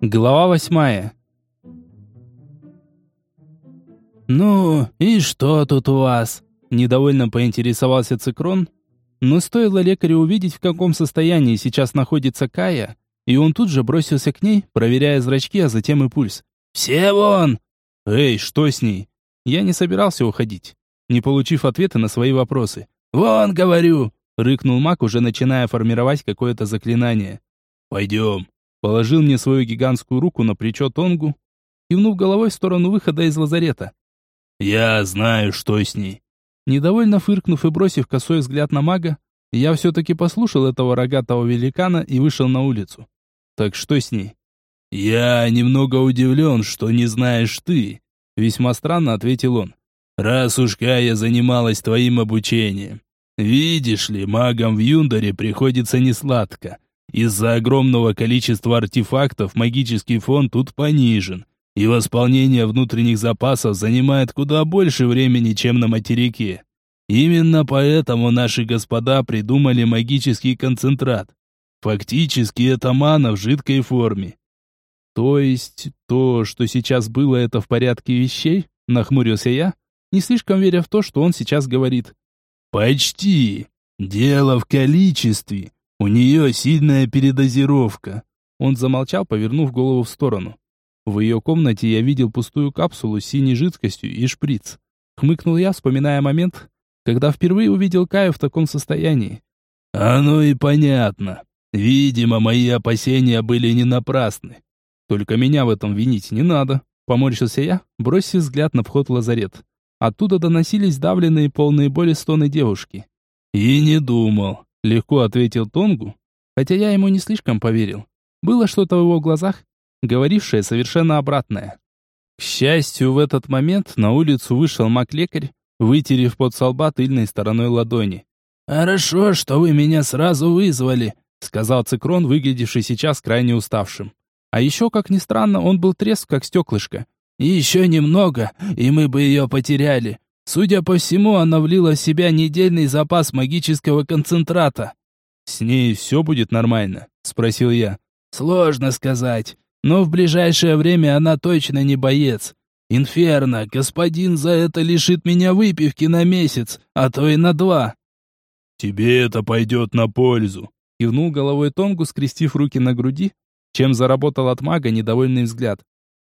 Глава восьмая. «Ну, и что тут у вас?» Недовольно поинтересовался Цикрон, но стоило лекарю увидеть, в каком состоянии сейчас находится Кая, и он тут же бросился к ней, проверяя зрачки, а затем и пульс. «Все вон!» «Эй, что с ней?» Я не собирался уходить, не получив ответа на свои вопросы. «Вон, говорю!» — рыкнул маг, уже начиная формировать какое-то заклинание. «Пойдем!» — положил мне свою гигантскую руку на плечо Тонгу, кивнув головой в сторону выхода из лазарета. «Я знаю, что с ней!» Недовольно фыркнув и бросив косой взгляд на мага, я все-таки послушал этого рогатого великана и вышел на улицу. «Так что с ней?» «Я немного удивлен, что не знаешь ты», — весьма странно ответил он. «Раз уж Кая занималась твоим обучением. Видишь ли, магам в Юндаре приходится несладко. Из-за огромного количества артефактов магический фон тут понижен, и восполнение внутренних запасов занимает куда больше времени, чем на материке. Именно поэтому наши господа придумали магический концентрат. Фактически это мана в жидкой форме. То есть то, что сейчас было, это в порядке вещей? Нахмурился я, не слишком веря в то, что он сейчас говорит. Почти. Дело в количестве. У нее сильная передозировка. Он замолчал, повернув голову в сторону. В ее комнате я видел пустую капсулу с синей жидкостью и шприц. Хмыкнул я, вспоминая момент, когда впервые увидел Каю в таком состоянии. «Оно и понятно. Видимо, мои опасения были не напрасны. Только меня в этом винить не надо», — поморщился я, бросив взгляд на вход в лазарет. Оттуда доносились давленные полные боли стоны девушки. «И не думал», — легко ответил Тонгу, хотя я ему не слишком поверил. Было что-то в его глазах, говорившее совершенно обратное. К счастью, в этот момент на улицу вышел маг-лекарь, вытерев под солба тыльной стороной ладони. «Хорошо, что вы меня сразу вызвали», — сказал Цикрон, выглядевший сейчас крайне уставшим. А еще, как ни странно, он был треск, как стеклышко. «И еще немного, и мы бы ее потеряли. Судя по всему, она влила в себя недельный запас магического концентрата». «С ней все будет нормально?» — спросил я. «Сложно сказать, но в ближайшее время она точно не боец. «Инферно, господин за это лишит меня выпивки на месяц, а то и на два». «Тебе это пойдет на пользу», — кивнул головой Тонгу, скрестив руки на груди, чем заработал от мага недовольный взгляд.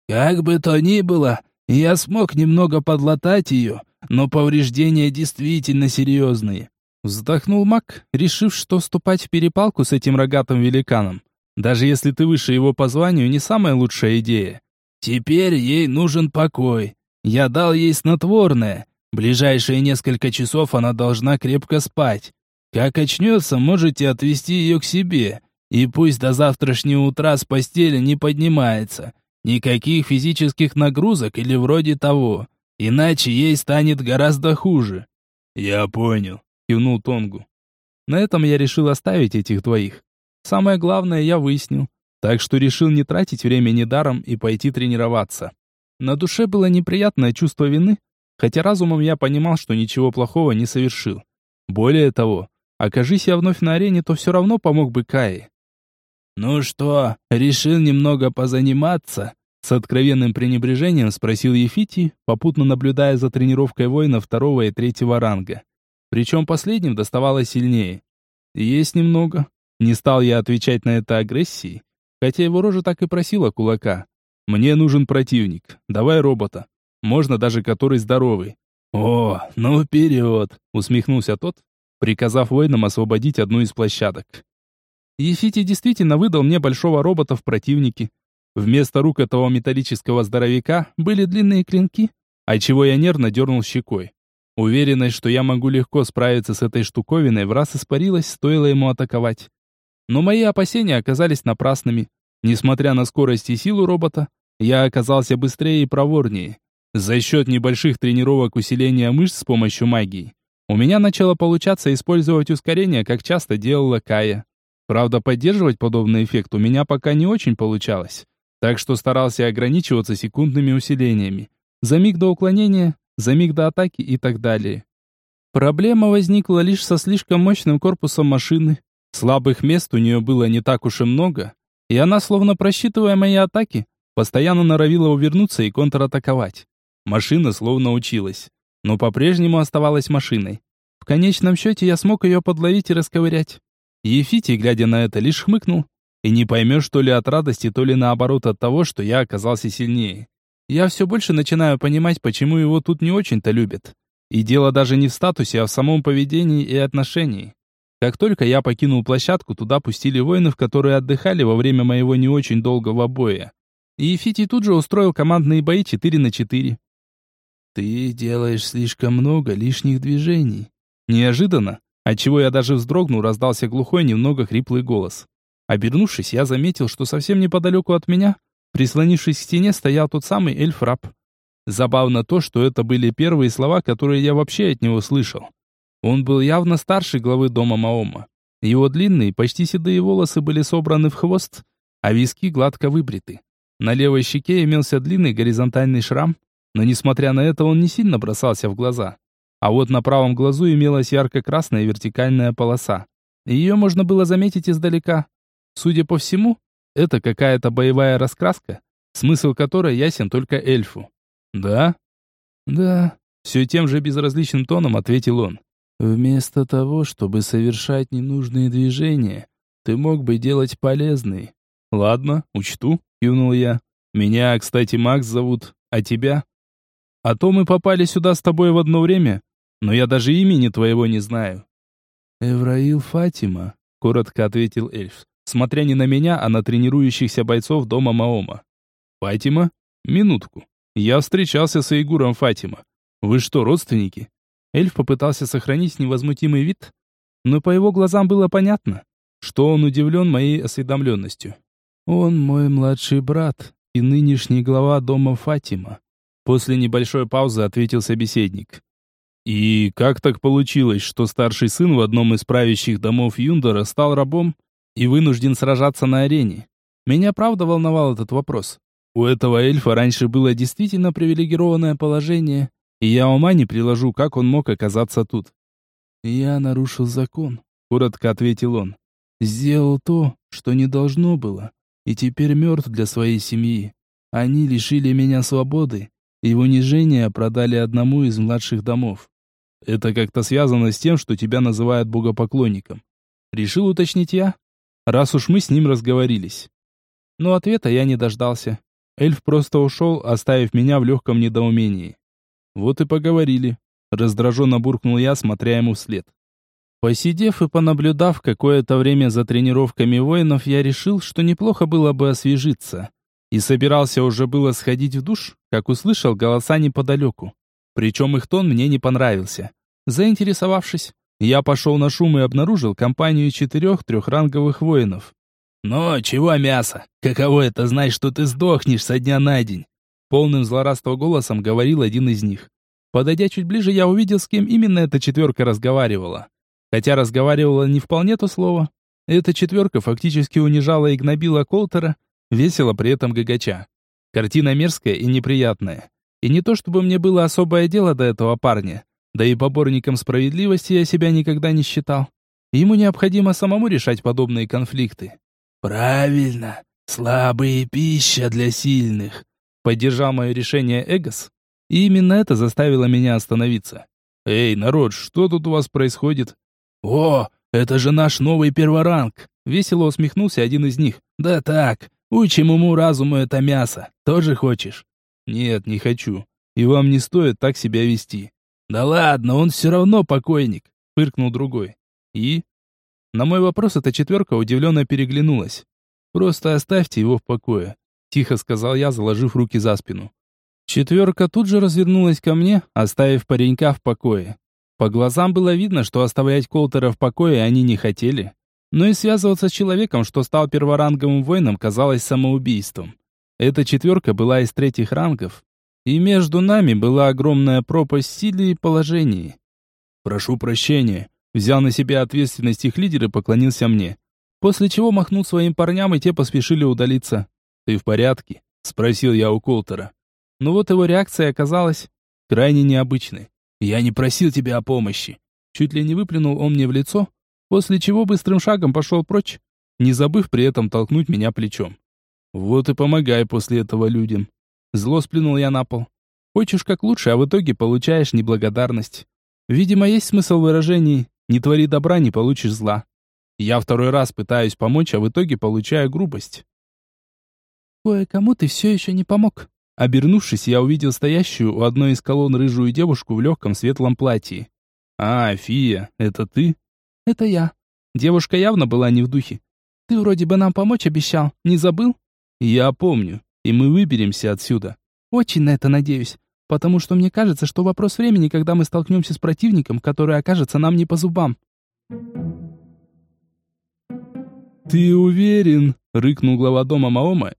«Как бы то ни было, я смог немного подлатать ее, но повреждения действительно серьезные». Вздохнул маг, решив, что вступать в перепалку с этим рогатым великаном, даже если ты выше его по званию, не самая лучшая идея. Теперь ей нужен покой. Я дал ей снотворное. Ближайшие несколько часов она должна крепко спать. Как очнется, можете отвезти ее к себе. И пусть до завтрашнего утра с постели не поднимается. Никаких физических нагрузок или вроде того. Иначе ей станет гораздо хуже. «Я понял», — кивнул Тонгу. На этом я решил оставить этих двоих. Самое главное я выяснил. Так что решил не тратить время недаром и пойти тренироваться. На душе было неприятное чувство вины, хотя разумом я понимал, что ничего плохого не совершил. Более того, окажись я вновь на арене, то все равно помог бы Кае. «Ну что, решил немного позаниматься?» С откровенным пренебрежением спросил Ефити, попутно наблюдая за тренировкой воина второго и третьего ранга. Причем последним доставалось сильнее. «Есть немного». Не стал я отвечать на это агрессией, хотя его рожа так и просила кулака. «Мне нужен противник. Давай робота. Можно даже который здоровый». «О, ну вперед!» — усмехнулся тот, приказав воинам освободить одну из площадок. Ефити действительно выдал мне большого робота в противнике. Вместо рук этого металлического здоровяка были длинные клинки, отчего я нервно дернул щекой. Уверенность, что я могу легко справиться с этой штуковиной, в раз испарилась, стоило ему атаковать. Но мои опасения оказались напрасными. Несмотря на скорость и силу робота, я оказался быстрее и проворнее. За счет небольших тренировок усиления мышц с помощью магии, у меня начало получаться использовать ускорение, как часто делала Кая. Правда, поддерживать подобный эффект у меня пока не очень получалось, так что старался ограничиваться секундными усилениями. За миг до уклонения, за миг до атаки и так далее. Проблема возникла лишь со слишком мощным корпусом машины, Слабых мест у нее было не так уж и много, и она, словно просчитывая мои атаки, постоянно норовила увернуться и контратаковать. Машина словно училась, но по-прежнему оставалась машиной. В конечном счете я смог ее подловить и расковырять. Ефити, глядя на это, лишь хмыкнул. И не поймешь, то ли от радости, то ли наоборот от того, что я оказался сильнее. Я все больше начинаю понимать, почему его тут не очень-то любят. И дело даже не в статусе, а в самом поведении и отношении. Как только я покинул площадку, туда пустили воинов, которые отдыхали во время моего не очень долгого боя. И Ефити тут же устроил командные бои 4 на 4. «Ты делаешь слишком много лишних движений». Неожиданно, отчего я даже вздрогнул, раздался глухой, немного хриплый голос. Обернувшись, я заметил, что совсем неподалеку от меня, прислонившись к стене, стоял тот самый эльф-раб. Забавно то, что это были первые слова, которые я вообще от него слышал. Он был явно старше главы дома Маома. Его длинные, почти седые волосы были собраны в хвост, а виски гладко выбриты. На левой щеке имелся длинный горизонтальный шрам, но несмотря на это он не сильно бросался в глаза. А вот на правом глазу имелась ярко-красная вертикальная полоса. Ее можно было заметить издалека. Судя по всему, это какая-то боевая раскраска, смысл которой ясен только эльфу. «Да?» «Да», — все тем же безразличным тоном ответил он. «Вместо того, чтобы совершать ненужные движения, ты мог бы делать полезные». «Ладно, учту», — кивнул я. «Меня, кстати, Макс зовут, а тебя?» «А то мы попали сюда с тобой в одно время, но я даже имени твоего не знаю». «Эвраил Фатима», — коротко ответил эльф, смотря не на меня, а на тренирующихся бойцов дома Маома. «Фатима? Минутку. Я встречался с Игуром Фатима. Вы что, родственники? Эльф попытался сохранить невозмутимый вид, но по его глазам было понятно, что он удивлен моей осведомленностью. Он мой младший брат и нынешний глава дома Фатима. После небольшой паузы ответил собеседник. И как так получилось, что старший сын в одном из правящих домов Юндора стал рабом и вынужден сражаться на арене? Меня правда волновал этот вопрос. У этого эльфа раньше было действительно привилегированное положение, и я ума не приложу, как он мог оказаться тут. «Я нарушил закон», — коротко ответил он. «Сделал то, что не должно было, и теперь мертв для своей семьи. Они лишили меня свободы, и в унижение продали одному из младших домов. Это как-то связано с тем, что тебя называют богопоклонником. Решил уточнить я, раз уж мы с ним разговорились. Но ответа я не дождался. Эльф просто ушел, оставив меня в легком недоумении. Вот и поговорили. Раздраженно буркнул я, смотря ему вслед. Посидев и понаблюдав какое-то время за тренировками воинов, я решил, что неплохо было бы освежиться. И собирался уже было сходить в душ, как услышал голоса неподалеку. Причем их тон мне не понравился. Заинтересовавшись, я пошел на шум и обнаружил компанию четырех трехранговых воинов. «Ну, чего мясо? Каково это знать, что ты сдохнешь со дня на день?» Полным злорадства голосом говорил один из них. Подойдя чуть ближе, я увидел, с кем именно эта четверка разговаривала. Хотя разговаривала не вполне то слово. Эта четверка фактически унижала и гнобила Колтера, весело при этом гагача. Картина мерзкая и неприятная. И не то чтобы мне было особое дело до этого парня, да и поборником справедливости я себя никогда не считал. Ему необходимо самому решать подобные конфликты. «Правильно, слабые пища для сильных», — поддержал мое решение Эгос, и именно это заставило меня остановиться. «Эй, народ, что тут у вас происходит?» «О, это же наш новый перворанг!» — весело усмехнулся один из них. «Да так, учим уму-разуму это мясо. Тоже хочешь?» «Нет, не хочу. И вам не стоит так себя вести». «Да ладно, он все равно покойник», — фыркнул другой. «И?» На мой вопрос эта четверка удивленно переглянулась. «Просто оставьте его в покое», — тихо сказал я, заложив руки за спину. Четверка тут же развернулась ко мне, оставив паренька в покое. По глазам было видно, что оставлять Колтера в покое они не хотели. Но и связываться с человеком, что стал перворанговым воином, казалось самоубийством. Эта четверка была из третьих рангов, и между нами была огромная пропасть силы и положений. «Прошу прощения», Взял на себя ответственность их лидер и поклонился мне. После чего махнул своим парням, и те поспешили удалиться. «Ты в порядке?» — спросил я у Колтера. Но вот его реакция оказалась крайне необычной. «Я не просил тебя о помощи». Чуть ли не выплюнул он мне в лицо, после чего быстрым шагом пошел прочь, не забыв при этом толкнуть меня плечом. Вот и помогай после этого людям. Зло сплюнул я на пол. Хочешь как лучше, а в итоге получаешь неблагодарность. Видимо, есть смысл в выражении «не твори добра, не получишь зла». Я второй раз пытаюсь помочь, а в итоге получаю грубость. «Кое-кому ты все еще не помог». Обернувшись, я увидел стоящую у одной из колонн рыжую девушку в легком светлом платье. «А, Фия, это ты?» «Это я». Девушка явно была не в духе. «Ты вроде бы нам помочь обещал, не забыл?» «Я помню, и мы выберемся отсюда». «Очень на это надеюсь, потому что мне кажется, что вопрос времени, когда мы столкнемся с противником, который окажется нам не по зубам». «Ты уверен?» — рыкнул глава дома Маома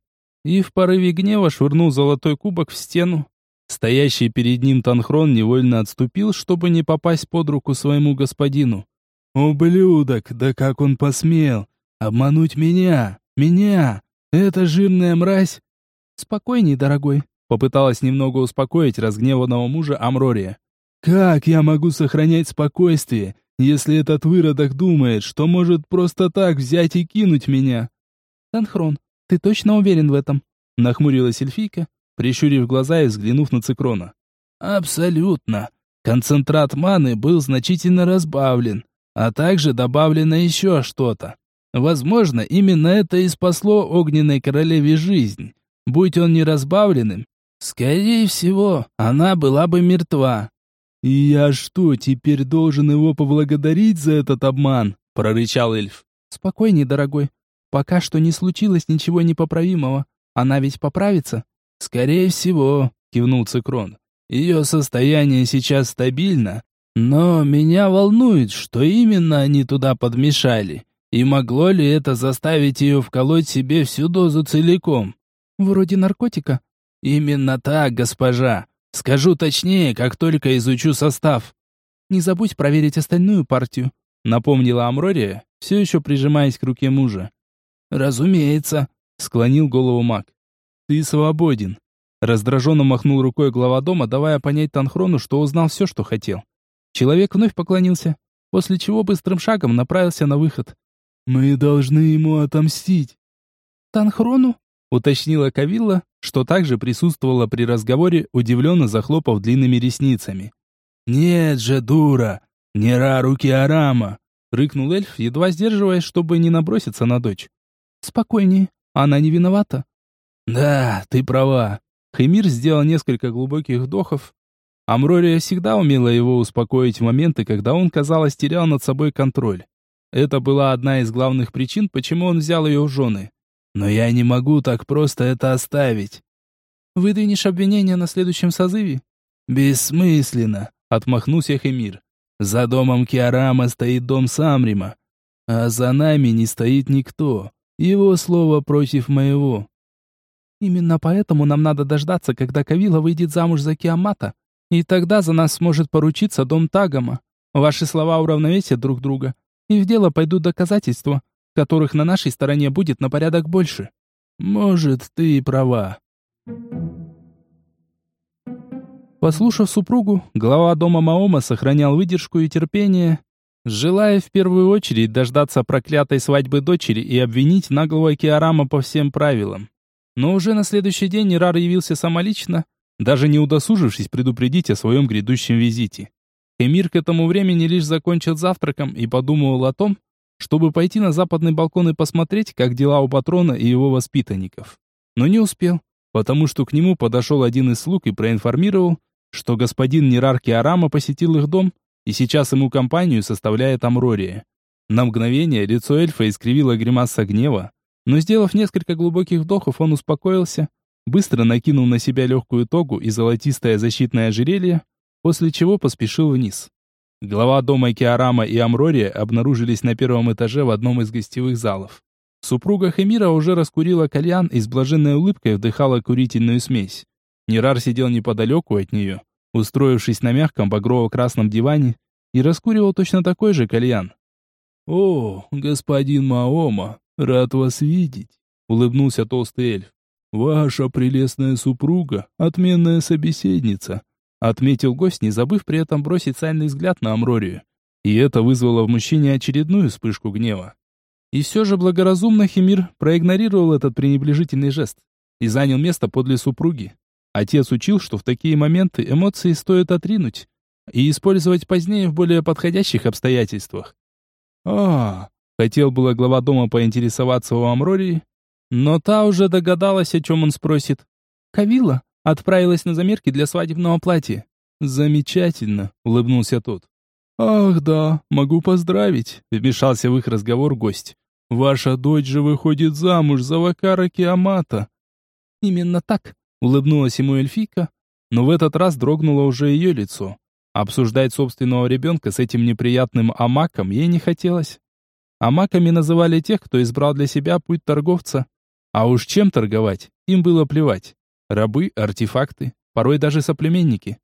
и в порыве гнева швырнул золотой кубок в стену. Стоящий перед ним Танхрон невольно отступил, чтобы не попасть под руку своему господину. «Ублюдок, да как он посмел! Обмануть меня! Меня! Это жирная мразь!» «Спокойней, дорогой», — попыталась немного успокоить разгневанного мужа Амрория. «Как я могу сохранять спокойствие, если этот выродок думает, что может просто так взять и кинуть меня?» «Танхрон, ты точно уверен в этом?» — нахмурилась эльфийка, прищурив глаза и взглянув на Цикрона. «Абсолютно. Концентрат маны был значительно разбавлен, а также добавлено еще что-то. Возможно, именно это и спасло огненной королеве жизнь. Будь он не разбавленным, скорее всего, она была бы мертва. «И я что, теперь должен его поблагодарить за этот обман?» — прорычал эльф. «Спокойней, дорогой. Пока что не случилось ничего непоправимого. Она ведь поправится?» «Скорее всего», — кивнул Цикрон. «Ее состояние сейчас стабильно, но меня волнует, что именно они туда подмешали. И могло ли это заставить ее вколоть себе всю дозу целиком? Вроде наркотика. Именно так, госпожа. Скажу точнее, как только изучу состав. Не забудь проверить остальную партию, напомнила Амрория, все еще прижимаясь к руке мужа. Разумеется, склонил голову маг. Ты свободен. Раздраженно махнул рукой глава дома, давая понять Танхрону, что узнал все, что хотел. Человек вновь поклонился, после чего быстрым шагом направился на выход. «Мы должны ему отомстить». «Танхрону?» — уточнила Кавилла, что также присутствовала при разговоре, удивленно захлопав длинными ресницами. «Нет же, дура! Не руки Арама!» — рыкнул эльф, едва сдерживаясь, чтобы не наброситься на дочь. «Спокойнее, она не виновата». «Да, ты права». Хемир сделал несколько глубоких вдохов. Амрория всегда умела его успокоить в моменты, когда он, казалось, терял над собой контроль. Это была одна из главных причин, почему он взял ее в жены. Но я не могу так просто это оставить. Выдвинешь обвинение на следующем созыве? Бессмысленно, отмахнулся Хемир. За домом Киарама стоит дом Самрима, а за нами не стоит никто. Его слово против моего. Именно поэтому нам надо дождаться, когда Кавила выйдет замуж за Киамата, и тогда за нас сможет поручиться дом Тагома. Ваши слова уравновесят друг друга, и в дело пойдут доказательства, которых на нашей стороне будет на порядок больше. Может, ты и права. Послушав супругу, глава дома Маома сохранял выдержку и терпение, желая в первую очередь дождаться проклятой свадьбы дочери и обвинить наглого Киарама по всем правилам. Но уже на следующий день Нерар явился самолично, даже не удосужившись предупредить о своем грядущем визите. Эмир к этому времени лишь закончил завтраком и подумывал о том, чтобы пойти на западный балкон и посмотреть, как дела у патрона и его воспитанников. Но не успел, потому что к нему подошел один из слуг и проинформировал, что господин Нерарки Арама посетил их дом, и сейчас ему компанию составляет Амрория. На мгновение лицо эльфа искривило гримаса гнева, но сделав несколько глубоких вдохов, он успокоился, быстро накинул на себя легкую тогу и золотистое защитное ожерелье, после чего поспешил вниз. Глава дома Киарама и Амрория обнаружились на первом этаже в одном из гостевых залов. Супруга Хемира уже раскурила кальян и с блаженной улыбкой вдыхала курительную смесь. Нерар сидел неподалеку от нее, устроившись на мягком багрово-красном диване, и раскуривал точно такой же кальян. «О, господин Маома, рад вас видеть», — улыбнулся толстый эльф. «Ваша прелестная супруга, отменная собеседница, отметил гость, не забыв при этом бросить сальный взгляд на Амрорию. И это вызвало в мужчине очередную вспышку гнева. И все же благоразумно Химир проигнорировал этот пренебрежительный жест и занял место подле супруги. Отец учил, что в такие моменты эмоции стоит отринуть и использовать позднее в более подходящих обстоятельствах. А, хотел было глава дома поинтересоваться у Амрории, но та уже догадалась, о чем он спросит. Кавила отправилась на замерки для свадебного платья. Замечательно, улыбнулся тот. Ах, да, могу поздравить, вмешался в их разговор гость. Ваша дочь же выходит замуж за Вакара Киамата. Именно так, улыбнулась ему эльфийка, но в этот раз дрогнуло уже ее лицо. Обсуждать собственного ребенка с этим неприятным амаком ей не хотелось. Амаками называли тех, кто избрал для себя путь торговца. А уж чем торговать, им было плевать. Рабы, артефакты, порой даже соплеменники.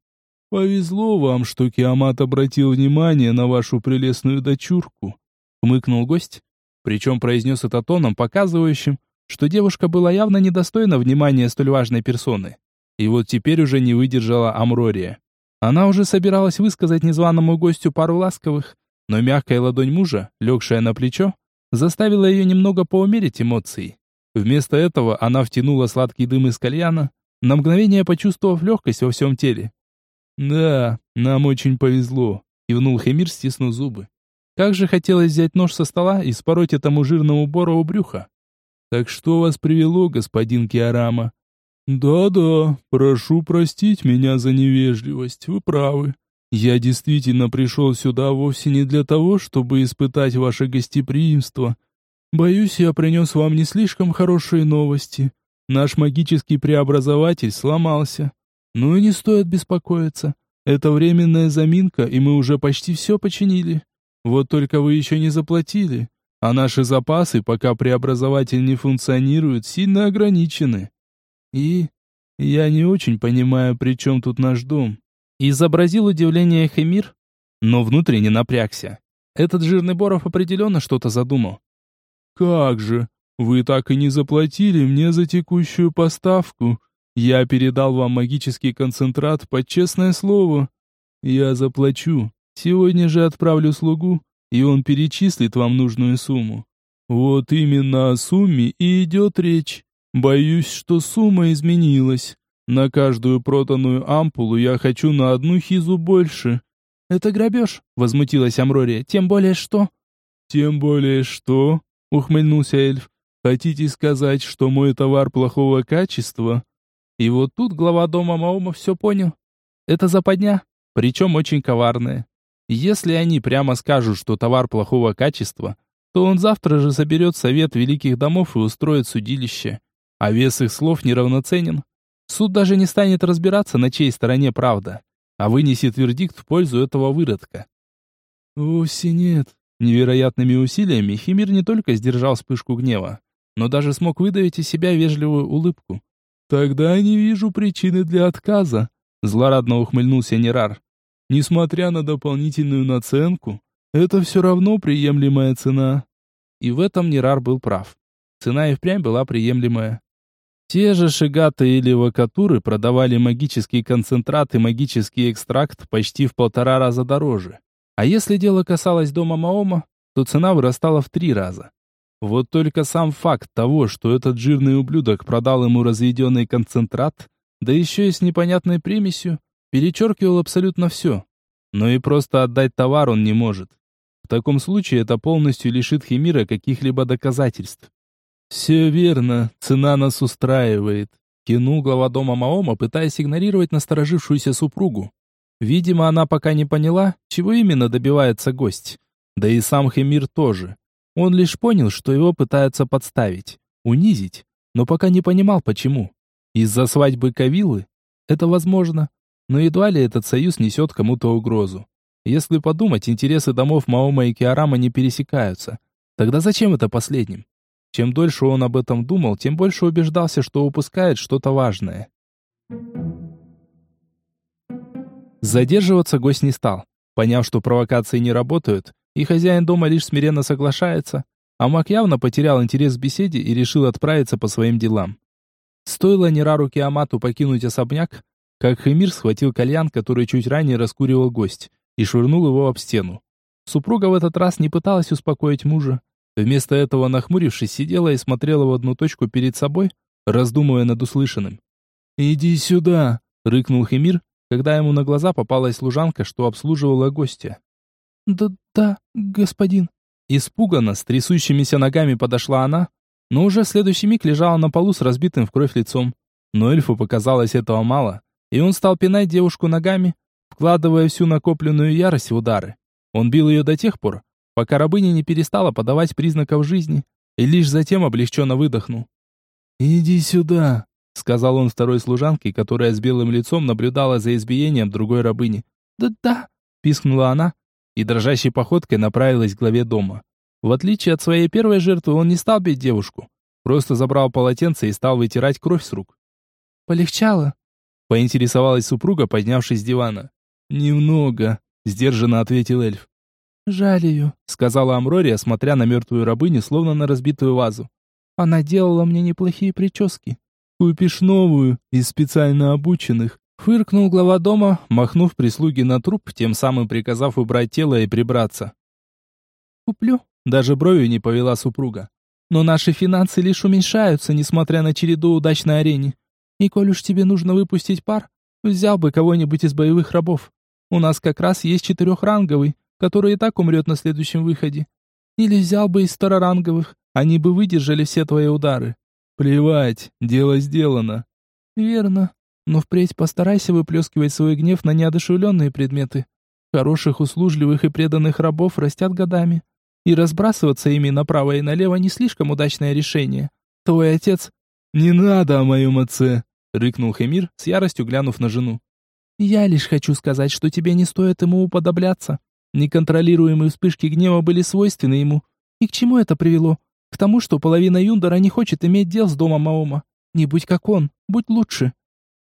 «Повезло вам, что Киамат обратил внимание на вашу прелестную дочурку», — хмыкнул гость, причем произнес это тоном, показывающим, что девушка была явно недостойна внимания столь важной персоны. И вот теперь уже не выдержала Амрория. Она уже собиралась высказать незваному гостю пару ласковых, но мягкая ладонь мужа, легшая на плечо, заставила ее немного поумерить эмоции. Вместо этого она втянула сладкий дым из кальяна, на мгновение почувствовав легкость во всем теле. «Да, нам очень повезло», — кивнул Хемир, стиснув зубы. Как же хотелось взять нож со стола и спороть этому жирному борову брюха. «Так что вас привело, господин Киарама?» «Да-да, прошу простить меня за невежливость, вы правы. Я действительно пришел сюда вовсе не для того, чтобы испытать ваше гостеприимство. Боюсь, я принес вам не слишком хорошие новости. Наш магический преобразователь сломался. Ну и не стоит беспокоиться. Это временная заминка, и мы уже почти все починили. Вот только вы еще не заплатили, а наши запасы, пока преобразователь не функционирует, сильно ограничены. И я не очень понимаю, при чем тут наш дом. Изобразил удивление Хемир, но внутренне напрягся. Этот жирный Боров определенно что-то задумал. «Как же, вы так и не заплатили мне за текущую поставку. Я передал вам магический концентрат под честное слово. Я заплачу. Сегодня же отправлю слугу, и он перечислит вам нужную сумму. Вот именно о сумме и идет речь. Боюсь, что сумма изменилась. На каждую проданную ампулу я хочу на одну хизу больше. Это грабеж, возмутилась Амрория. Тем более что? Тем более что? Ухмыльнулся эльф. Хотите сказать, что мой товар плохого качества? И вот тут глава дома Маома все понял. Это западня, причем очень коварная. Если они прямо скажут, что товар плохого качества, то он завтра же соберет совет великих домов и устроит судилище а вес их слов неравноценен. Суд даже не станет разбираться, на чьей стороне правда, а вынесет вердикт в пользу этого выродка. Вовсе нет. Невероятными усилиями Химир не только сдержал вспышку гнева, но даже смог выдавить из себя вежливую улыбку. «Тогда не вижу причины для отказа», — злорадно ухмыльнулся Нерар. «Несмотря на дополнительную наценку, это все равно приемлемая цена». И в этом Нерар был прав. Цена и впрямь была приемлемая. Те же шигаты или вакатуры продавали магический концентрат и магический экстракт почти в полтора раза дороже. А если дело касалось дома Маома, то цена вырастала в три раза. Вот только сам факт того, что этот жирный ублюдок продал ему разведенный концентрат, да еще и с непонятной примесью, перечеркивал абсолютно все. Но и просто отдать товар он не может. В таком случае это полностью лишит Химира каких-либо доказательств. «Все верно, цена нас устраивает», — кинул глава дома Маома, пытаясь игнорировать насторожившуюся супругу. Видимо, она пока не поняла, чего именно добивается гость. Да и сам Хемир тоже. Он лишь понял, что его пытаются подставить, унизить, но пока не понимал, почему. Из-за свадьбы Кавилы? Это возможно. Но едва ли этот союз несет кому-то угрозу. Если подумать, интересы домов Маома и Киарама не пересекаются. Тогда зачем это последним? Чем дольше он об этом думал, тем больше убеждался, что упускает что-то важное. Задерживаться гость не стал. Поняв, что провокации не работают, и хозяин дома лишь смиренно соглашается, а маг явно потерял интерес к беседе и решил отправиться по своим делам. Стоило Нерару Киамату покинуть особняк, как Хемир схватил кальян, который чуть ранее раскуривал гость, и швырнул его об стену. Супруга в этот раз не пыталась успокоить мужа. Вместо этого, нахмурившись, сидела и смотрела в одну точку перед собой, раздумывая над услышанным. «Иди сюда!» — рыкнул Хемир, когда ему на глаза попалась служанка, что обслуживала гостя. «Да-да, господин». Испуганно, с трясущимися ногами подошла она, но уже в следующий миг лежала на полу с разбитым в кровь лицом. Но эльфу показалось этого мало, и он стал пинать девушку ногами, вкладывая всю накопленную ярость в удары. Он бил ее до тех пор, пока рабыня не перестала подавать признаков жизни, и лишь затем облегченно выдохнул. «Иди сюда», — сказал он второй служанке, которая с белым лицом наблюдала за избиением другой рабыни. «Да-да», — пискнула она, и дрожащей походкой направилась к главе дома. В отличие от своей первой жертвы, он не стал бить девушку, просто забрал полотенце и стал вытирать кровь с рук. «Полегчало?» — поинтересовалась супруга, поднявшись с дивана. «Немного», — сдержанно ответил эльф. «Жаль ее», — сказала Амрория, смотря на мертвую рабыню, словно на разбитую вазу. «Она делала мне неплохие прически». «Купишь новую, из специально обученных», — фыркнул глава дома, махнув прислуги на труп, тем самым приказав убрать тело и прибраться. «Куплю», — даже бровью не повела супруга. «Но наши финансы лишь уменьшаются, несмотря на череду удач на арене. И коль уж тебе нужно выпустить пар, взял бы кого-нибудь из боевых рабов. У нас как раз есть четырехранговый, который и так умрет на следующем выходе. Или взял бы из староранговых, они бы выдержали все твои удары. Плевать, дело сделано. Верно. Но впредь постарайся выплескивать свой гнев на неодушевленные предметы. Хороших, услужливых и преданных рабов растят годами. И разбрасываться ими направо и налево не слишком удачное решение. Твой отец... «Не надо о моем отце!» — рыкнул Хемир, с яростью глянув на жену. «Я лишь хочу сказать, что тебе не стоит ему уподобляться. Неконтролируемые вспышки гнева были свойственны ему. И к чему это привело? К тому, что половина Юндора не хочет иметь дел с домом Маома. Не будь как он, будь лучше.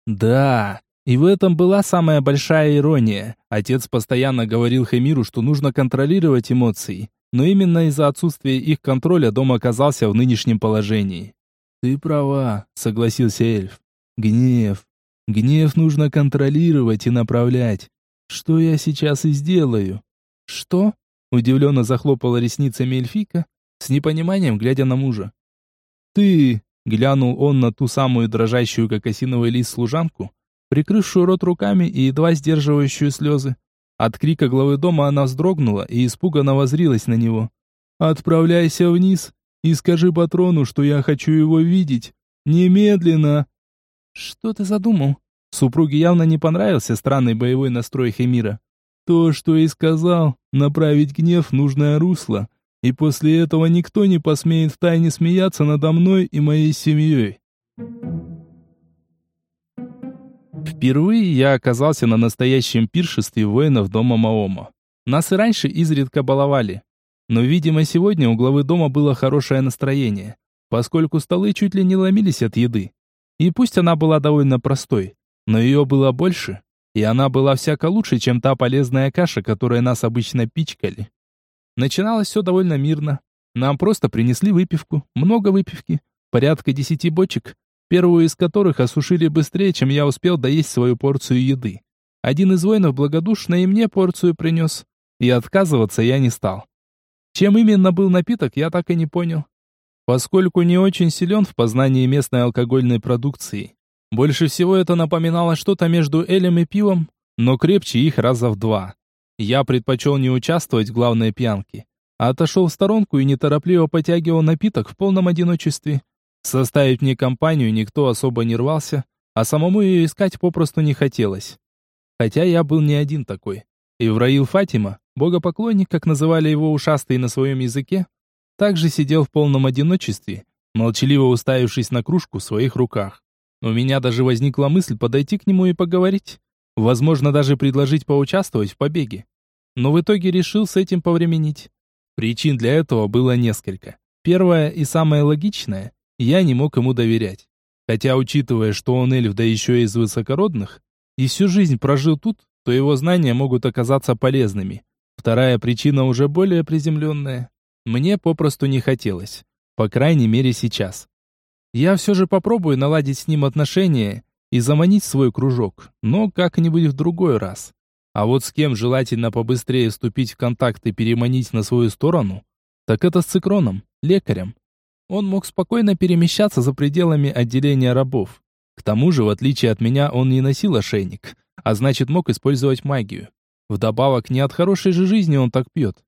Да, и в этом была самая большая ирония. Отец постоянно говорил Хемиру, что нужно контролировать эмоции. Но именно из-за отсутствия их контроля дом оказался в нынешнем положении. «Ты права», — согласился эльф. «Гнев. Гнев нужно контролировать и направлять. Что я сейчас и сделаю. «Что?» — удивленно захлопала ресницами эльфика, с непониманием глядя на мужа. «Ты!» — глянул он на ту самую дрожащую, как осиновый лист, служанку, прикрывшую рот руками и едва сдерживающую слезы. От крика главы дома она вздрогнула и испуганно возрилась на него. «Отправляйся вниз и скажи патрону, что я хочу его видеть. Немедленно!» «Что ты задумал?» Супруге явно не понравился странный боевой настрой Хемира. То, что и сказал, направить гнев в нужное русло, и после этого никто не посмеет втайне смеяться надо мной и моей семьей. Впервые я оказался на настоящем пиршестве воинов дома Маома. Нас и раньше изредка баловали. Но, видимо, сегодня у главы дома было хорошее настроение, поскольку столы чуть ли не ломились от еды. И пусть она была довольно простой, но ее было больше, и она была всяко лучше, чем та полезная каша, которой нас обычно пичкали. Начиналось все довольно мирно. Нам просто принесли выпивку, много выпивки, порядка десяти бочек, первую из которых осушили быстрее, чем я успел доесть свою порцию еды. Один из воинов благодушно и мне порцию принес, и отказываться я не стал. Чем именно был напиток, я так и не понял. Поскольку не очень силен в познании местной алкогольной продукции, больше всего это напоминало что-то между элем и пивом, но крепче их раза в два. Я предпочел не участвовать в главной пьянке, а отошел в сторонку и неторопливо потягивал напиток в полном одиночестве. Составить мне компанию никто особо не рвался, а самому ее искать попросту не хотелось. Хотя я был не один такой. Ивраил Фатима, богопоклонник, как называли его ушастые на своем языке, также сидел в полном одиночестве, молчаливо уставившись на кружку в своих руках. У меня даже возникла мысль подойти к нему и поговорить. Возможно, даже предложить поучаствовать в побеге. Но в итоге решил с этим повременить. Причин для этого было несколько. Первое и самое логичное, я не мог ему доверять. Хотя, учитывая, что он эльф, да еще и из высокородных, и всю жизнь прожил тут, то его знания могут оказаться полезными. Вторая причина уже более приземленная. Мне попросту не хотелось. По крайней мере сейчас. Я все же попробую наладить с ним отношения и заманить свой кружок, но как-нибудь в другой раз. А вот с кем желательно побыстрее вступить в контакт и переманить на свою сторону, так это с Цикроном, лекарем. Он мог спокойно перемещаться за пределами отделения рабов. К тому же, в отличие от меня, он не носил ошейник, а значит мог использовать магию. Вдобавок, не от хорошей же жизни он так пьет.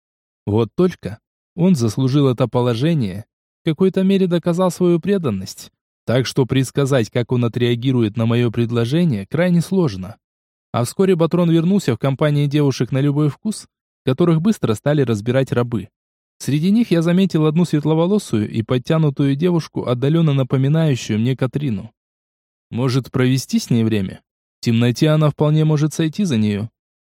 Вот только он заслужил это положение, в какой-то мере доказал свою преданность. Так что предсказать, как он отреагирует на мое предложение, крайне сложно. А вскоре Батрон вернулся в компании девушек на любой вкус, которых быстро стали разбирать рабы. Среди них я заметил одну светловолосую и подтянутую девушку, отдаленно напоминающую мне Катрину. Может, провести с ней время? В темноте она вполне может сойти за нее.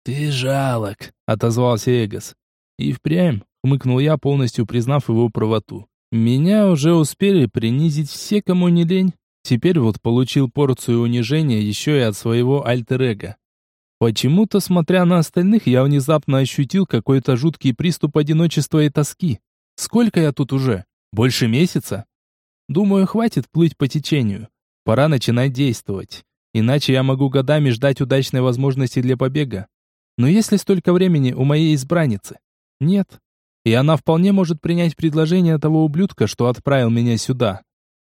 «Ты жалок», — отозвался Эгос. И впрямь, хмыкнул я, полностью признав его правоту. Меня уже успели принизить все, кому не лень. Теперь вот получил порцию унижения еще и от своего альтер-эго. Почему-то, смотря на остальных, я внезапно ощутил какой-то жуткий приступ одиночества и тоски. Сколько я тут уже? Больше месяца? Думаю, хватит плыть по течению. Пора начинать действовать. Иначе я могу годами ждать удачной возможности для побега. Но если столько времени у моей избранницы? Нет. И она вполне может принять предложение того ублюдка, что отправил меня сюда.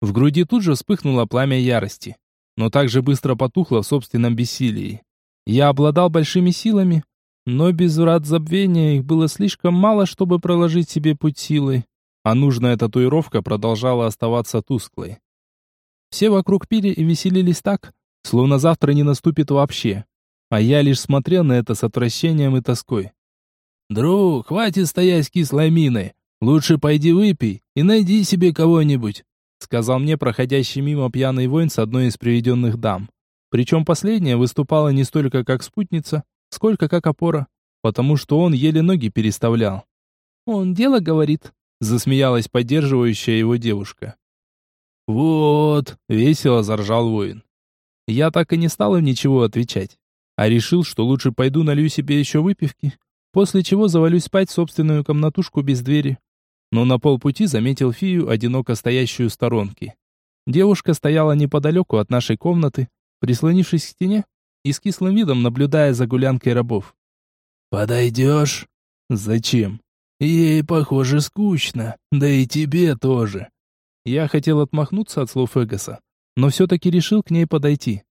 В груди тут же вспыхнуло пламя ярости, но также быстро потухло в собственном бессилии. Я обладал большими силами, но без врат забвения их было слишком мало, чтобы проложить себе путь силой, а нужная татуировка продолжала оставаться тусклой. Все вокруг пили и веселились так, словно завтра не наступит вообще, а я лишь смотрел на это с отвращением и тоской. «Друг, хватит стоять с кислой миной, лучше пойди выпей и найди себе кого-нибудь», сказал мне проходящий мимо пьяный воин с одной из приведенных дам. Причем последняя выступала не столько как спутница, сколько как опора, потому что он еле ноги переставлял. «Он дело говорит», — засмеялась поддерживающая его девушка. «Вот», — весело заржал воин. Я так и не стал им ничего отвечать, а решил, что лучше пойду налью себе еще выпивки, после чего завалюсь спать в собственную комнатушку без двери. Но на полпути заметил фию, одиноко стоящую в сторонке. Девушка стояла неподалеку от нашей комнаты, прислонившись к стене и с кислым видом наблюдая за гулянкой рабов. «Подойдешь?» «Зачем?» «Ей, похоже, скучно, да и тебе тоже». Я хотел отмахнуться от слов Эгоса, но все-таки решил к ней подойти.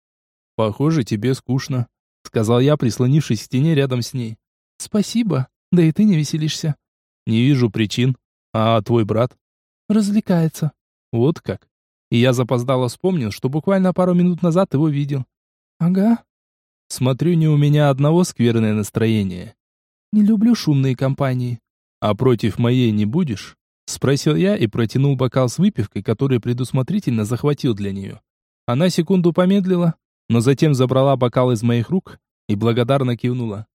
«Похоже, тебе скучно», — сказал я, прислонившись к стене рядом с ней. «Спасибо, да и ты не веселишься». «Не вижу причин. А твой брат?» «Развлекается». «Вот как?» И я запоздало вспомнил, что буквально пару минут назад его видел. Ага. Смотрю, не у меня одного скверное настроение. Не люблю шумные компании. А против моей не будешь? Спросил я и протянул бокал с выпивкой, который предусмотрительно захватил для нее. Она секунду помедлила, но затем забрала бокал из моих рук и благодарно кивнула.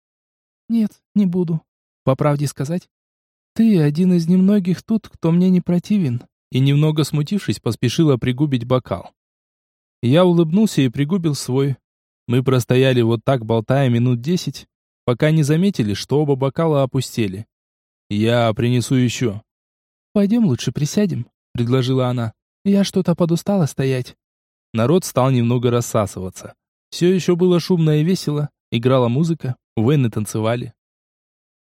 «Нет, не буду. По правде сказать, ты один из немногих тут, кто мне не противен и, немного смутившись, поспешила пригубить бокал. Я улыбнулся и пригубил свой. Мы простояли вот так, болтая минут десять, пока не заметили, что оба бокала опустели. «Я принесу еще». «Пойдем лучше присядем», — предложила она. «Я что-то подустала стоять». Народ стал немного рассасываться. Все еще было шумно и весело, играла музыка, воины танцевали.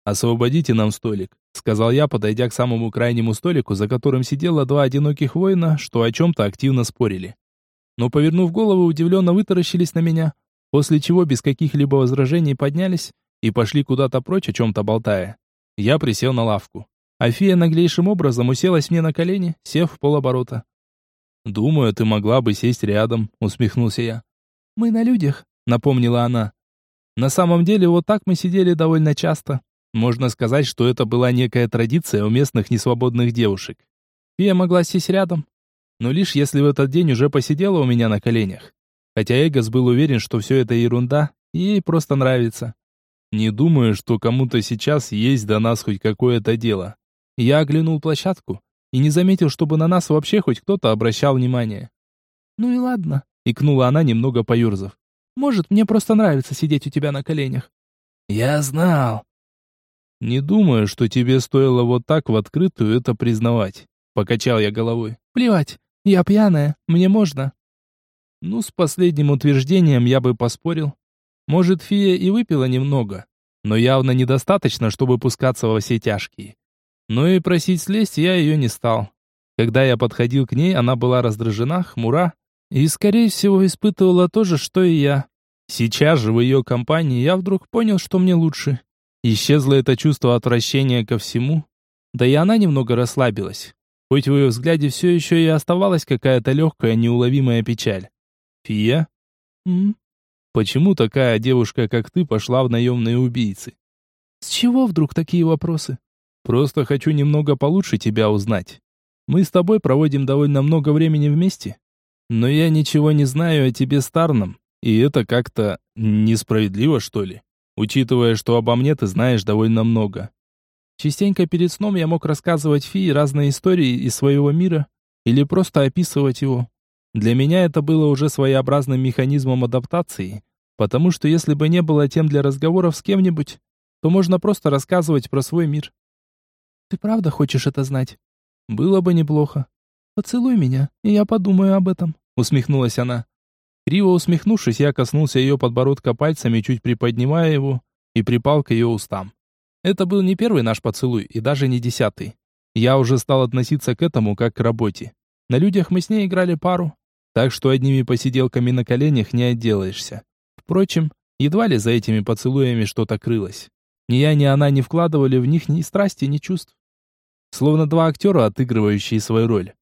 «Освободите нам столик», — сказал я, подойдя к самому крайнему столику, за которым сидело два одиноких воина, что о чем-то активно спорили. Но, повернув голову, удивленно вытаращились на меня, после чего без каких-либо возражений поднялись и пошли куда-то прочь, о чем-то болтая. Я присел на лавку. Афия наглейшим образом уселась мне на колени, сев в полоборота. «Думаю, ты могла бы сесть рядом», — усмехнулся я. «Мы на людях», — напомнила она. На самом деле, вот так мы сидели довольно часто, можно сказать, что это была некая традиция у местных несвободных девушек. Фия могла сесть рядом, но лишь если в этот день уже посидела у меня на коленях. Хотя Эгос был уверен, что все это ерунда, и ей просто нравится. Не думаю, что кому-то сейчас есть до нас хоть какое-то дело. Я оглянул площадку и не заметил, чтобы на нас вообще хоть кто-то обращал внимание. «Ну и ладно», — икнула она, немного поюрзав. «Может, мне просто нравится сидеть у тебя на коленях». «Я знал», «Не думаю, что тебе стоило вот так в открытую это признавать», — покачал я головой. «Плевать, я пьяная, мне можно». Ну, с последним утверждением я бы поспорил. Может, фия и выпила немного, но явно недостаточно, чтобы пускаться во все тяжкие. Но и просить слезть я ее не стал. Когда я подходил к ней, она была раздражена, хмура и, скорее всего, испытывала то же, что и я. Сейчас же в ее компании я вдруг понял, что мне лучше. Исчезло это чувство отвращения ко всему, да и она немного расслабилась. Хоть в ее взгляде все еще и оставалась какая-то легкая, неуловимая печаль. «Фия?» «М? Почему такая девушка, как ты, пошла в наемные убийцы?» «С чего вдруг такие вопросы?» «Просто хочу немного получше тебя узнать. Мы с тобой проводим довольно много времени вместе, но я ничего не знаю о тебе старном, и это как-то несправедливо, что ли, учитывая, что обо мне ты знаешь довольно много. Частенько перед сном я мог рассказывать Фии разные истории из своего мира или просто описывать его. Для меня это было уже своеобразным механизмом адаптации, потому что если бы не было тем для разговоров с кем-нибудь, то можно просто рассказывать про свой мир. Ты правда хочешь это знать? Было бы неплохо. Поцелуй меня, и я подумаю об этом, усмехнулась она. Криво усмехнувшись, я коснулся ее подбородка пальцами, чуть приподнимая его, и припал к ее устам. Это был не первый наш поцелуй и даже не десятый. Я уже стал относиться к этому как к работе. На людях мы с ней играли пару, так что одними посиделками на коленях не отделаешься. Впрочем, едва ли за этими поцелуями что-то крылось. Ни я, ни она не вкладывали в них ни страсти, ни чувств. Словно два актера, отыгрывающие свою роль.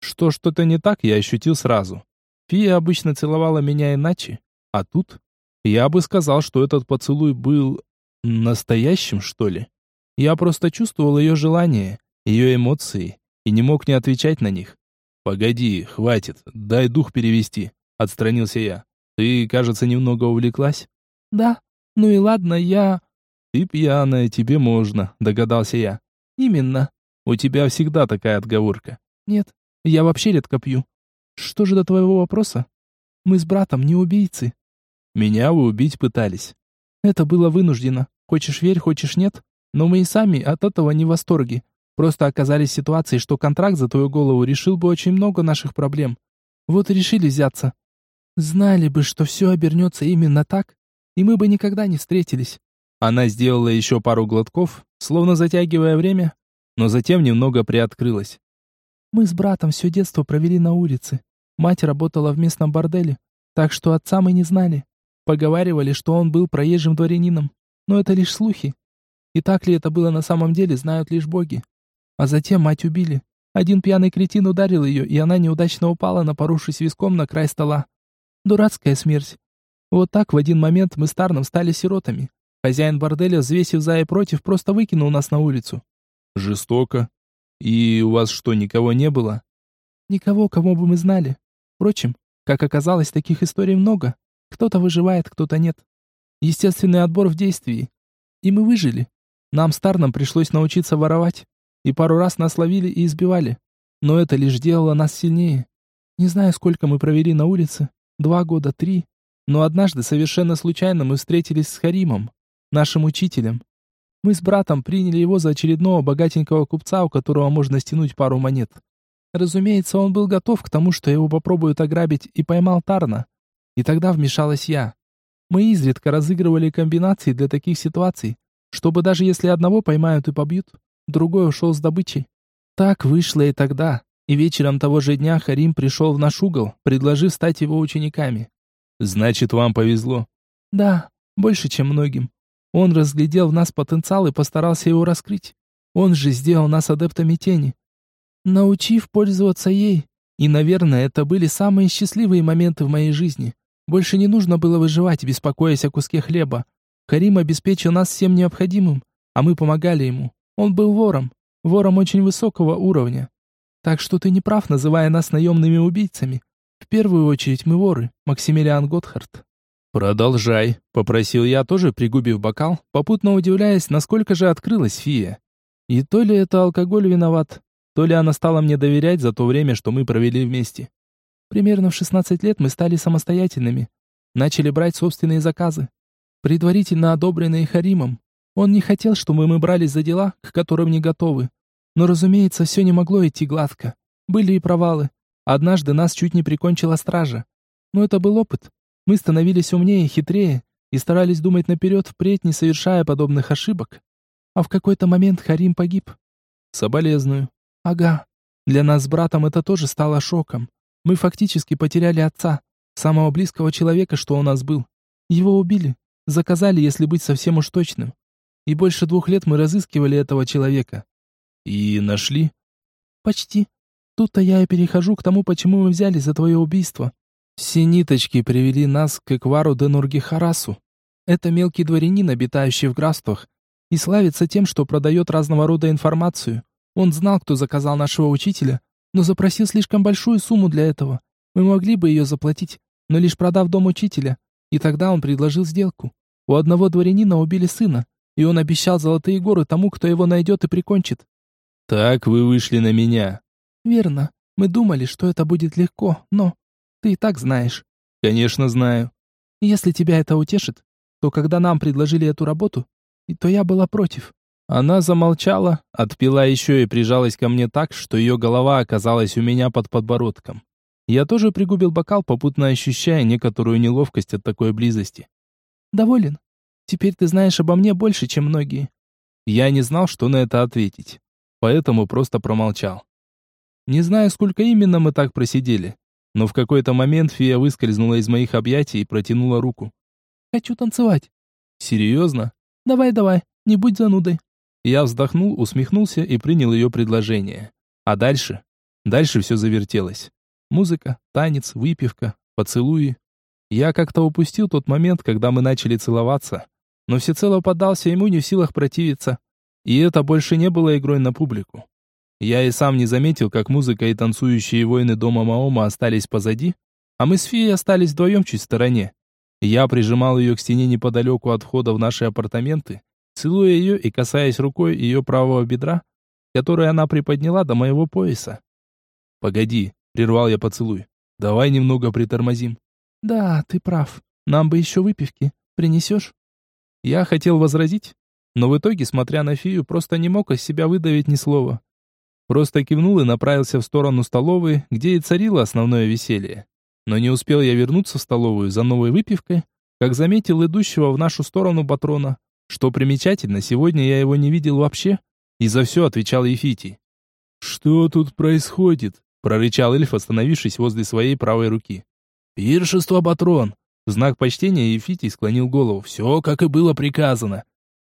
Что что-то не так, я ощутил сразу. Фия обычно целовала меня иначе, а тут я бы сказал, что этот поцелуй был настоящим, что ли. Я просто чувствовал ее желание, ее эмоции и не мог не отвечать на них. Погоди, хватит, дай дух перевести, отстранился я. Ты, кажется, немного увлеклась? Да. Ну и ладно, я Ты пьяная, тебе можно, догадался я. Именно. У тебя всегда такая отговорка. Нет, я вообще редко пью. Что же до твоего вопроса? Мы с братом не убийцы. Меня вы убить пытались. Это было вынуждено. Хочешь верь, хочешь нет. Но мы и сами от этого не в восторге. Просто оказались в ситуации, что контракт за твою голову решил бы очень много наших проблем. Вот и решили взяться. Знали бы, что все обернется именно так, и мы бы никогда не встретились. Она сделала еще пару глотков, словно затягивая время, но затем немного приоткрылась. Мы с братом все детство провели на улице. Мать работала в местном борделе, так что отца мы не знали. Поговаривали, что он был проезжим дворянином, но это лишь слухи. И так ли это было на самом деле, знают лишь боги. А затем мать убили. Один пьяный кретин ударил ее, и она неудачно упала, напоровшись виском на край стола. Дурацкая смерть. Вот так в один момент мы с Тарном стали сиротами. Хозяин борделя, взвесив за и против, просто выкинул нас на улицу. Жестоко. И у вас что, никого не было? Никого, кого бы мы знали. Впрочем, как оказалось, таких историй много. Кто-то выживает, кто-то нет. Естественный отбор в действии. И мы выжили. Нам с Тарном пришлось научиться воровать. И пару раз нас ловили и избивали. Но это лишь делало нас сильнее. Не знаю, сколько мы провели на улице. Два года, три. Но однажды совершенно случайно мы встретились с Харимом, нашим учителем. Мы с братом приняли его за очередного богатенького купца, у которого можно стянуть пару монет. Разумеется, он был готов к тому, что его попробуют ограбить, и поймал Тарна. И тогда вмешалась я. Мы изредка разыгрывали комбинации для таких ситуаций, чтобы даже если одного поймают и побьют, другой ушел с добычей. Так вышло и тогда. И вечером того же дня Харим пришел в наш угол, предложив стать его учениками. «Значит, вам повезло?» «Да, больше, чем многим. Он разглядел в нас потенциал и постарался его раскрыть. Он же сделал нас адептами тени. Научив пользоваться ей. И, наверное, это были самые счастливые моменты в моей жизни. Больше не нужно было выживать, беспокоясь о куске хлеба. Карим обеспечил нас всем необходимым, а мы помогали ему. Он был вором, вором очень высокого уровня. Так что ты не прав, называя нас наемными убийцами. В первую очередь мы воры, Максимилиан Готхард. «Продолжай», — попросил я, тоже пригубив бокал, попутно удивляясь, насколько же открылась фия. И то ли это алкоголь виноват, то ли она стала мне доверять за то время, что мы провели вместе. Примерно в 16 лет мы стали самостоятельными. Начали брать собственные заказы. Предварительно одобренные Харимом. Он не хотел, чтобы мы брались за дела, к которым не готовы. Но, разумеется, все не могло идти гладко. Были и провалы. Однажды нас чуть не прикончила стража. Но это был опыт. Мы становились умнее, хитрее, и старались думать наперед, впредь не совершая подобных ошибок. А в какой-то момент Харим погиб. Соболезную. Ага. Для нас с братом это тоже стало шоком. Мы фактически потеряли отца, самого близкого человека, что у нас был. Его убили. Заказали, если быть совсем уж точным. И больше двух лет мы разыскивали этого человека. И нашли? Почти. Тут-то я и перехожу к тому, почему мы взяли за твое убийство. Все ниточки привели нас к Эквару де Нургихарасу. Это мелкий дворянин, обитающий в графствах, и славится тем, что продает разного рода информацию. Он знал, кто заказал нашего учителя, но запросил слишком большую сумму для этого. Мы могли бы ее заплатить, но лишь продав дом учителя. И тогда он предложил сделку. У одного дворянина убили сына, и он обещал золотые горы тому, кто его найдет и прикончит. Так вы вышли на меня. Верно. Мы думали, что это будет легко, но ты и так знаешь. Конечно, знаю. Если тебя это утешит, то когда нам предложили эту работу, то я была против. Она замолчала, отпила еще и прижалась ко мне так, что ее голова оказалась у меня под подбородком. Я тоже пригубил бокал, попутно ощущая некоторую неловкость от такой близости. «Доволен? Теперь ты знаешь обо мне больше, чем многие». Я не знал, что на это ответить, поэтому просто промолчал. Не знаю, сколько именно мы так просидели, но в какой-то момент фея выскользнула из моих объятий и протянула руку. «Хочу танцевать». «Серьезно?» «Давай, давай, не будь занудой». Я вздохнул, усмехнулся и принял ее предложение. А дальше? Дальше все завертелось. Музыка, танец, выпивка, поцелуи. Я как-то упустил тот момент, когда мы начали целоваться, но всецело поддался ему не в силах противиться. И это больше не было игрой на публику. Я и сам не заметил, как музыка и танцующие воины дома Маома остались позади, а мы с Фией остались вдвоем чуть в стороне. Я прижимал ее к стене неподалеку от входа в наши апартаменты, целуя ее и касаясь рукой ее правого бедра, которое она приподняла до моего пояса. «Погоди», — прервал я поцелуй, — «давай немного притормозим». «Да, ты прав. Нам бы еще выпивки. Принесешь?» Я хотел возразить, но в итоге, смотря на фею, просто не мог из себя выдавить ни слова. Просто кивнул и направился в сторону столовой, где и царило основное веселье. Но не успел я вернуться в столовую за новой выпивкой, как заметил идущего в нашу сторону патрона. Что примечательно, сегодня я его не видел вообще, и за все отвечал Ефитий. «Что тут происходит?» — прорычал эльф, остановившись возле своей правой руки. «Пиршество, патрон!» В знак почтения Ефитий склонил голову. «Все, как и было приказано».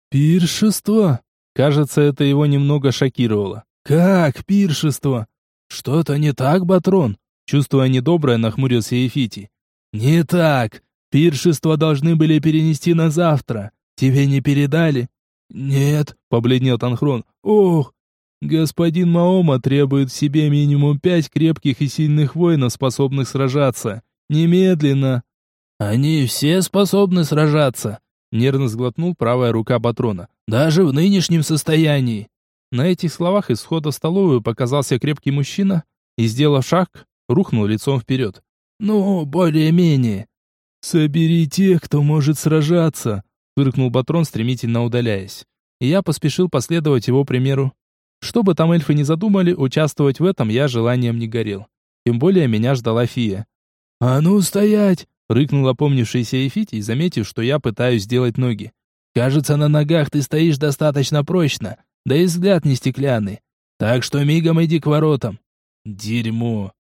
«Пиршество?» Кажется, это его немного шокировало. «Как пиршество?» «Что-то не так, Батрон?» Чувствуя недоброе, нахмурился Ефити. «Не так. Пиршество должны были перенести на завтра. Тебе не передали?» «Нет», — побледнел Танхрон. «Ох, господин Маома требует в себе минимум пять крепких и сильных воинов, способных сражаться. Немедленно!» «Они все способны сражаться», — нервно сглотнул правая рука патрона. «Даже в нынешнем состоянии». На этих словах из входа в столовую показался крепкий мужчина и, сделав шаг, рухнул лицом вперед. «Ну, более-менее». «Собери тех, кто может сражаться», — фыркнул Батрон, стремительно удаляясь. И я поспешил последовать его примеру. Что бы там эльфы ни задумали, участвовать в этом я желанием не горел. Тем более меня ждала фия. «А ну, стоять!» — рыкнул опомнившийся Эфитий, заметив, что я пытаюсь сделать ноги. «Кажется, на ногах ты стоишь достаточно прочно, да и взгляд не стеклянный. Так что мигом иди к воротам. Дерьмо.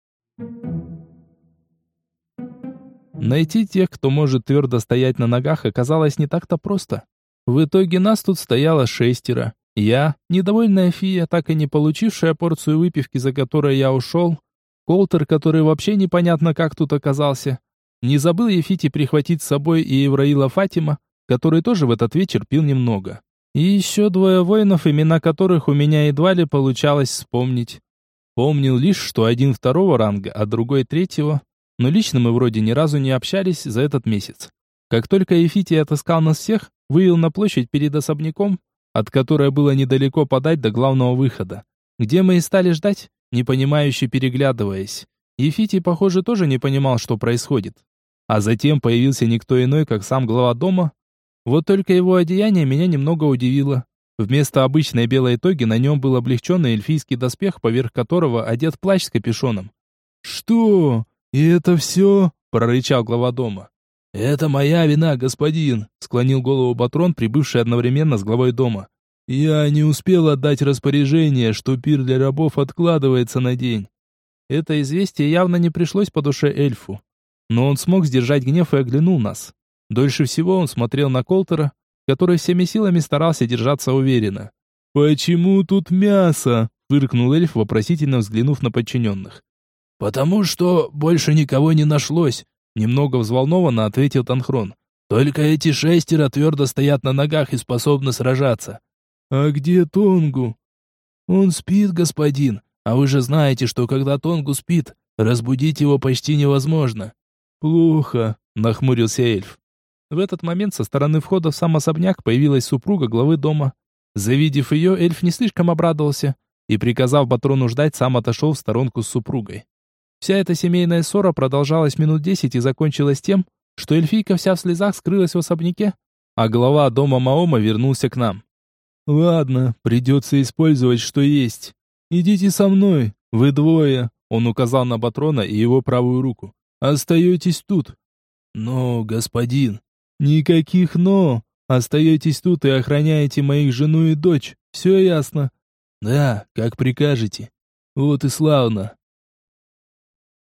Найти тех, кто может твердо стоять на ногах, оказалось не так-то просто. В итоге нас тут стояло шестеро. Я, недовольная фия, так и не получившая порцию выпивки, за которой я ушел, Колтер, который вообще непонятно как тут оказался. Не забыл Ефити прихватить с собой и Ивраила Фатима, который тоже в этот вечер пил немного. И еще двое воинов, имена которых у меня едва ли получалось вспомнить. Помнил лишь, что один второго ранга, а другой третьего, но лично мы вроде ни разу не общались за этот месяц. Как только Ефитий отыскал нас всех, вывел на площадь перед особняком, от которой было недалеко подать до главного выхода, где мы и стали ждать, непонимающе переглядываясь. Ефитий, похоже, тоже не понимал, что происходит. А затем появился никто иной, как сам глава дома, вот только его одеяние меня немного удивило. Вместо обычной белой тоги на нем был облегченный эльфийский доспех, поверх которого одет плащ с капюшоном. «Что? И это все?» – прорычал глава дома. «Это моя вина, господин», — склонил голову Батрон, прибывший одновременно с главой дома. «Я не успел отдать распоряжение, что пир для рабов откладывается на день». Это известие явно не пришлось по душе эльфу. Но он смог сдержать гнев и оглянул нас. Дольше всего он смотрел на Колтера, который всеми силами старался держаться уверенно. «Почему тут мясо?» — фыркнул эльф, вопросительно взглянув на подчиненных. «Потому что больше никого не нашлось», — немного взволнованно ответил Танхрон. «Только эти шестеро твердо стоят на ногах и способны сражаться». «А где Тонгу?» «Он спит, господин, а вы же знаете, что когда Тонгу спит, разбудить его почти невозможно». «Плохо», — нахмурился эльф. В этот момент со стороны входа в сам особняк появилась супруга главы дома. Завидев ее, эльф не слишком обрадовался и, приказав Батрону ждать, сам отошел в сторонку с супругой. Вся эта семейная ссора продолжалась минут десять и закончилась тем, что эльфийка вся в слезах скрылась в особняке, а глава дома Маома вернулся к нам. «Ладно, придется использовать, что есть. Идите со мной, вы двое», — он указал на Батрона и его правую руку. «Остаетесь тут». «Но, господин...» «Никаких «но». Остаетесь тут и охраняете моих жену и дочь. Все ясно?» «Да, как прикажете». «Вот и славно.